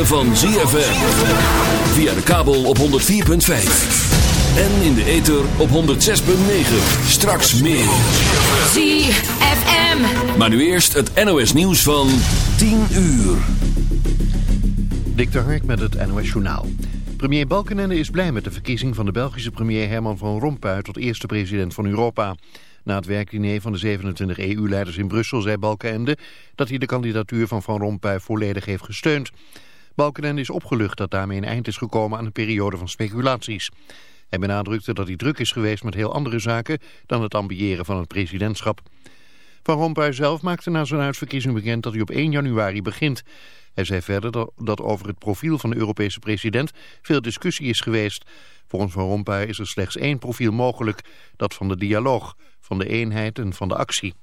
ritme van ZFM. Via de kabel op 104.5. En in de ether op 106.9. Straks meer. ZFM. Maar nu eerst het NOS nieuws van 10 uur. Dik Hark met het NOS journaal. Premier Balkenende is blij met de verkiezing van de Belgische premier Herman van Rompuy tot eerste president van Europa. Na het werkdiner van de 27 EU-leiders in Brussel zei Balkenende dat hij de kandidatuur van Van Rompuy volledig heeft gesteund. Balkenende is opgelucht dat daarmee een eind is gekomen aan een periode van speculaties. Hij benadrukte dat hij druk is geweest met heel andere zaken dan het ambiëren van het presidentschap. Van Rompuy zelf maakte na zijn uitverkiezing bekend dat hij op 1 januari begint. Hij zei verder dat over het profiel van de Europese president veel discussie is geweest. Volgens Van Rompuy is er slechts één profiel mogelijk, dat van de dialoog, van de eenheid en van de actie.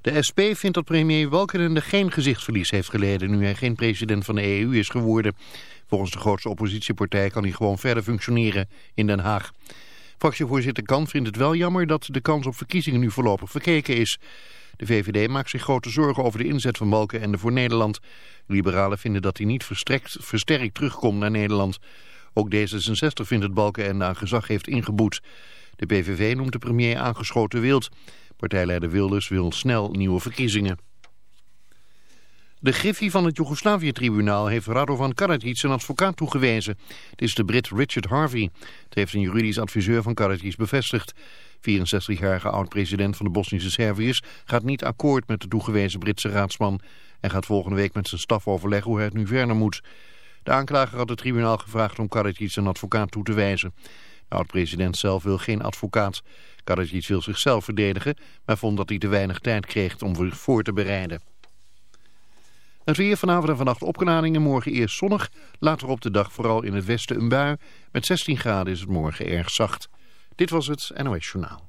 De SP vindt dat premier Balkenende geen gezichtsverlies heeft geleden nu hij geen president van de EU is geworden. Volgens de grootste oppositiepartij kan hij gewoon verder functioneren in Den Haag. Fractievoorzitter Kan vindt het wel jammer dat de kans op verkiezingen nu voorlopig verkeken is. De VVD maakt zich grote zorgen over de inzet van Balkenende voor Nederland. Liberalen vinden dat hij niet versterkt, versterkt terugkomt naar Nederland. Ook D66 vindt het Balkenende aan gezag heeft ingeboet. De PVV noemt de premier aangeschoten wild. Partijleider Wilders wil snel nieuwe verkiezingen. De griffie van het Joegoslavië-tribunaal heeft Radovan Karadzic zijn advocaat toegewezen. Het is de Brit Richard Harvey. Het heeft een juridisch adviseur van Karadzic bevestigd. 64-jarige oud-president van de Bosnische Serviërs gaat niet akkoord met de toegewezen Britse raadsman... en gaat volgende week met zijn staf overleggen hoe hij het nu verder moet. De aanklager had het tribunaal gevraagd om Karadzic een advocaat toe te wijzen. De oud-president zelf wil geen advocaat. Karadzic wil zichzelf verdedigen, maar vond dat hij te weinig tijd kreeg om zich voor te bereiden. Het weer vanavond en vannacht opklaringen, morgen eerst zonnig. Later op de dag vooral in het westen een bui. Met 16 graden is het morgen erg zacht. Dit was het NOS Journaal.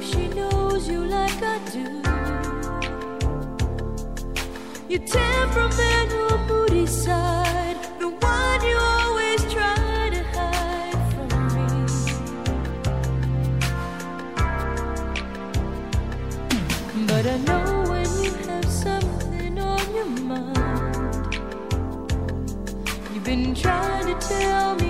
Zie je het antwoord. Tussen het en Your temperamental, moody side, the one you always try to hide from me. But I know when you have something on your mind, you've been trying to tell me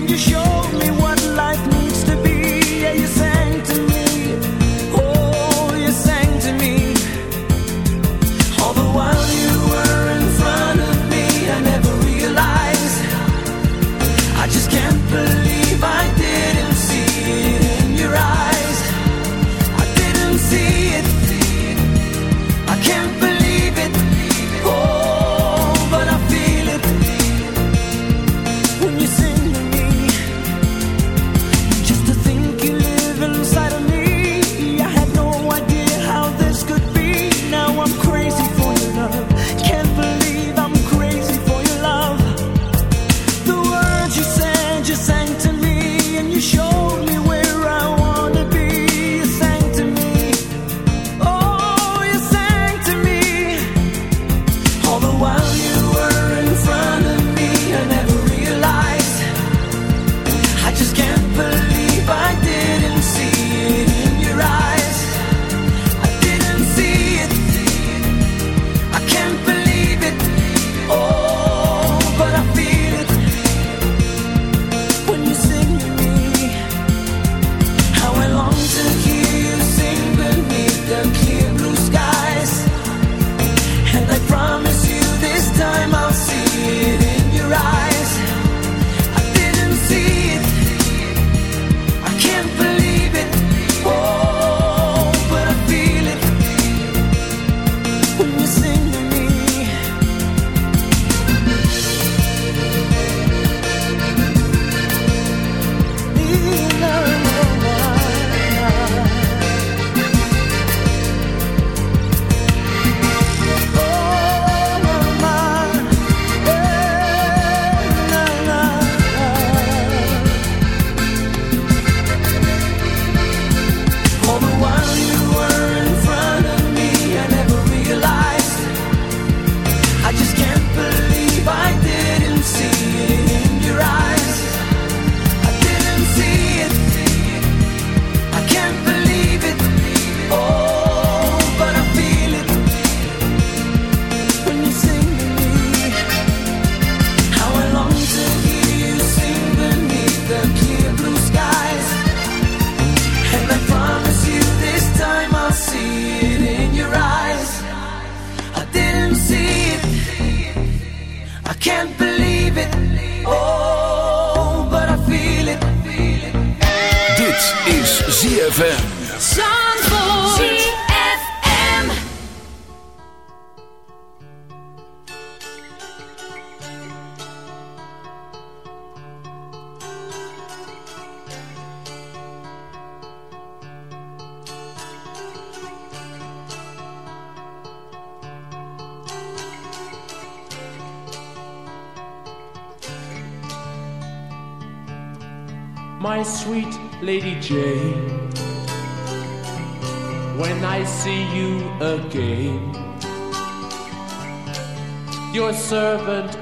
and you show.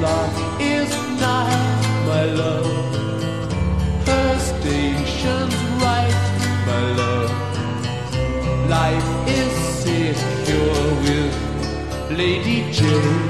life is night, my love. Her station's right, my love. Life is secure with Lady Jane.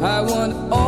I want all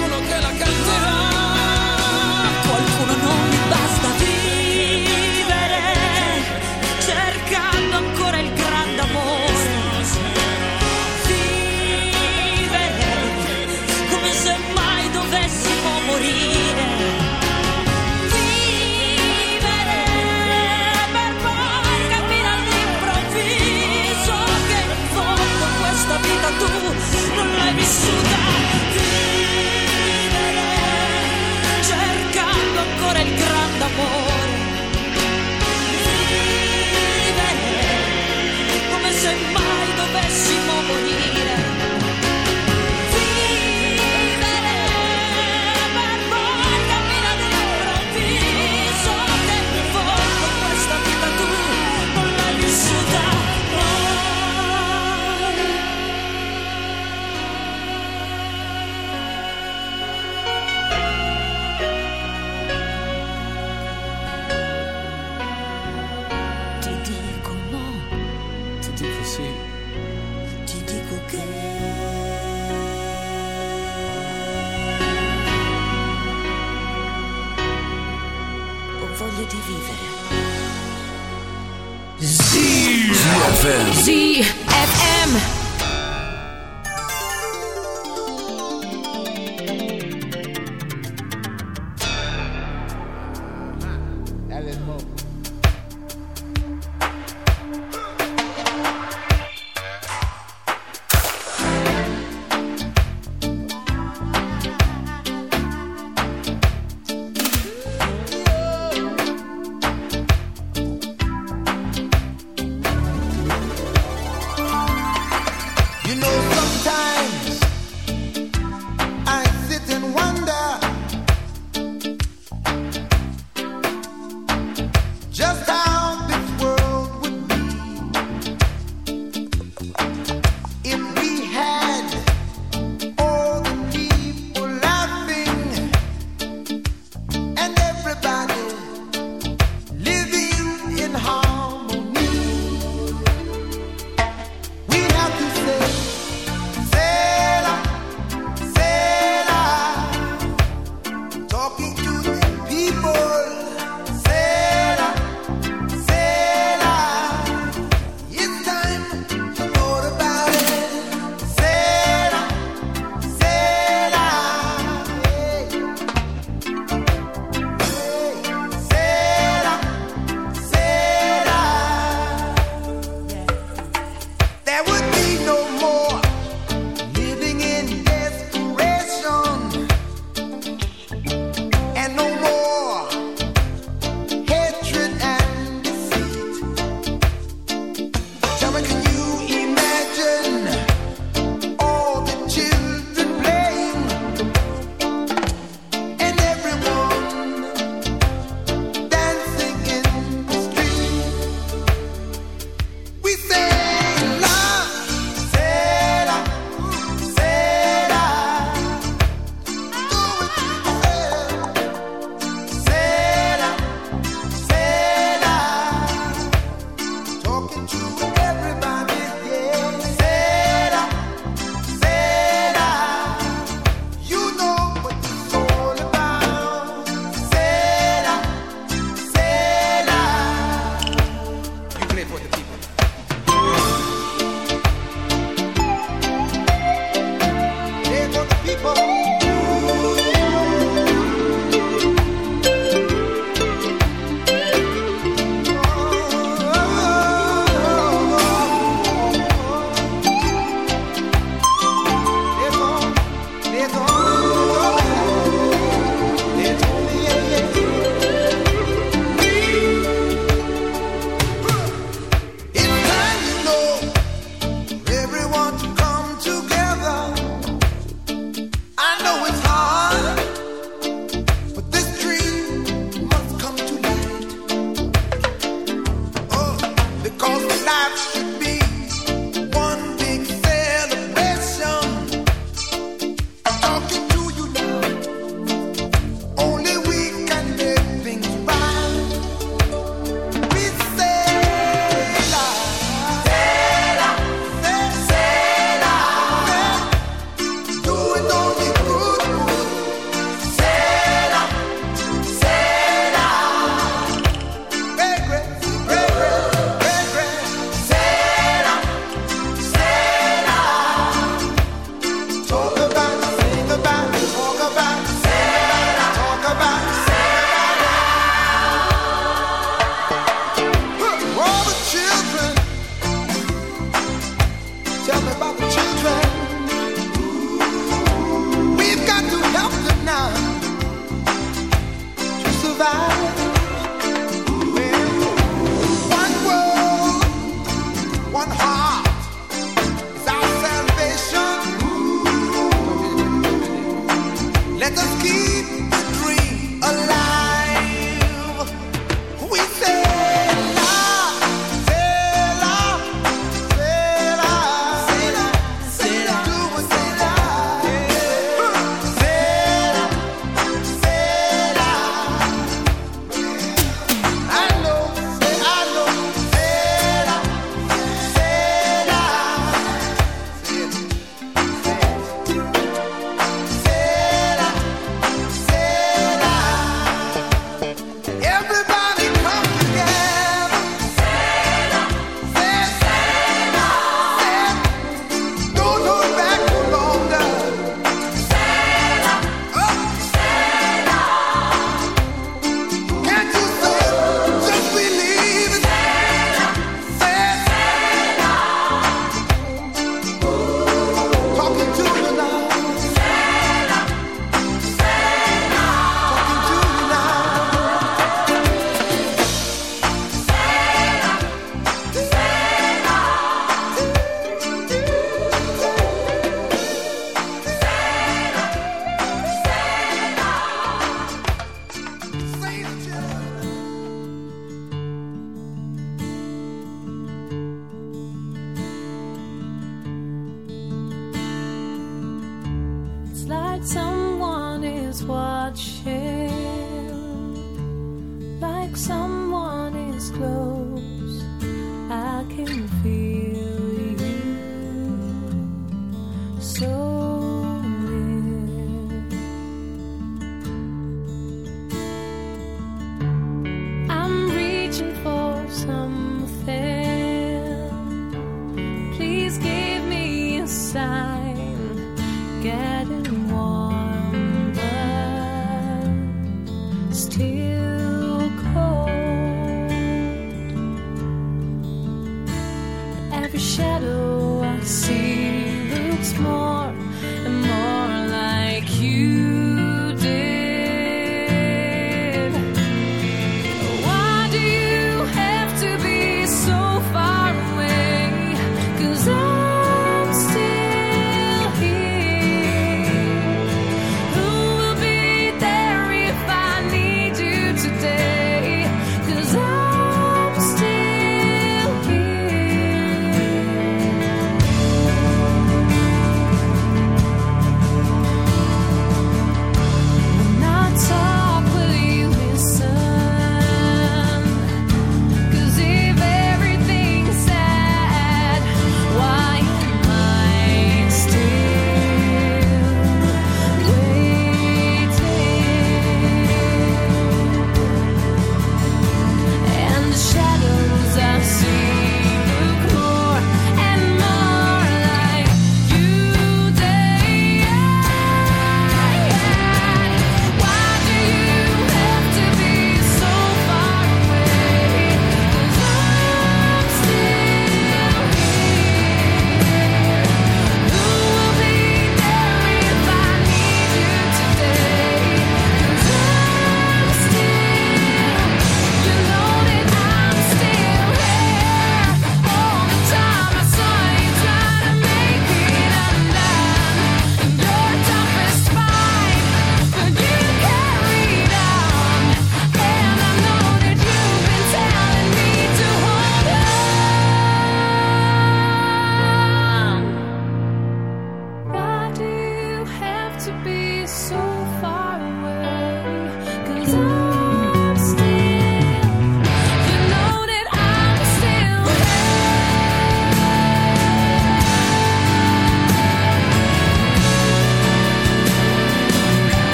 Getting